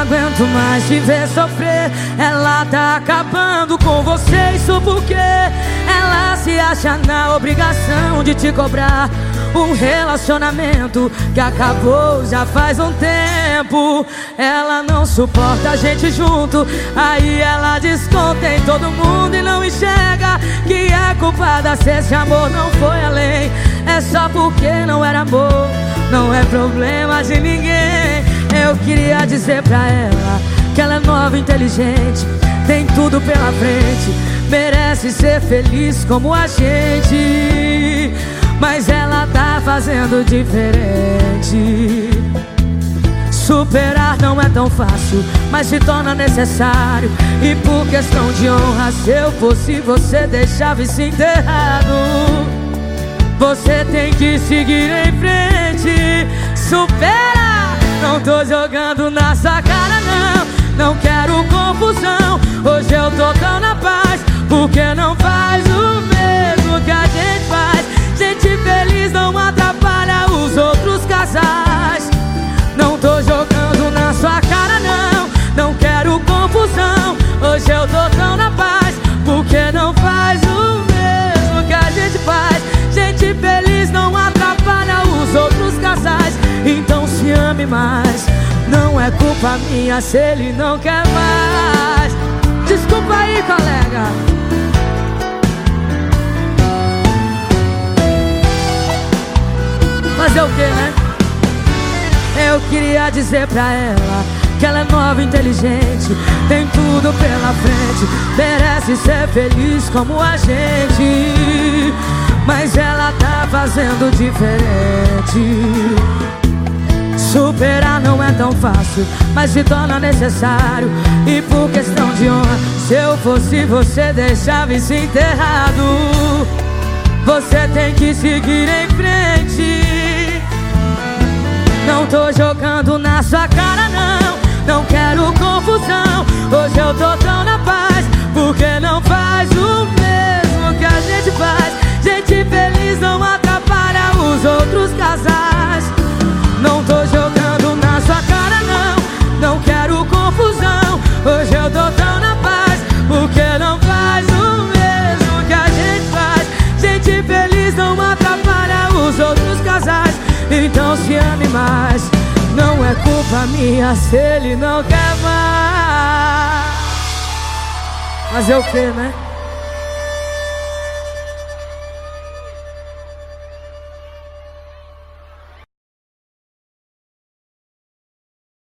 aguento mais te ver sofrer. Ela tá acabando com você, isso porque ela se acha na obrigação de te cobrar. Um relacionamento que acabou já faz um tempo. Ela não suporta a gente junto. Aí ela desconta em todo mundo e não enxerga que é culpada se esse amor não foi além. É só porque não era amor, não é problema de ninguém. Eu queria dizer pra ela que ela é nova, inteligente, tem tudo pela frente, merece ser feliz como a gente. Mas ela tá fazendo diferente. Superar não é tão fácil, mas se torna necessário. E por questão de honra, se eu fosse você, deixava isso enterrado. Você tem que seguir em frente. Supera, tô jogando na sua cara, não. Não quero confusão. Hoje eu tô tão na paz, porque não faz o mesmo que a gente faz. Gente feliz não atrapalha os outros casais. Não tô jogando na sua cara, não. Não quero confusão. Hoje eu tô tão na paz, porque não faz o mesmo que a gente faz. Gente feliz não atrapalha os outros casais. Então se ame mais. Não é culpa minha se ele não quer mais. Desculpa aí, colega. Fazer o que, né? Eu queria dizer pra ela que ela é nova, inteligente, tem tudo pela frente, merece ser feliz como a gente. Mas ela tá fazendo diferente. Superar não é tão fácil, mas se torna necessário. E por questão de honra, se eu fosse você, deixava isso enterrado. Você tem que seguir em frente. Não tô jogando na sua cara, não. Não quero tô tão na paz, porque não faz o mesmo que a gente faz. Gente feliz não atrapalha os outros casais. Então se ame mais. Não é culpa minha se ele não quer mais. Fazer o que, né?